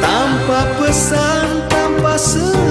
tanpa pesan tanpa senyum.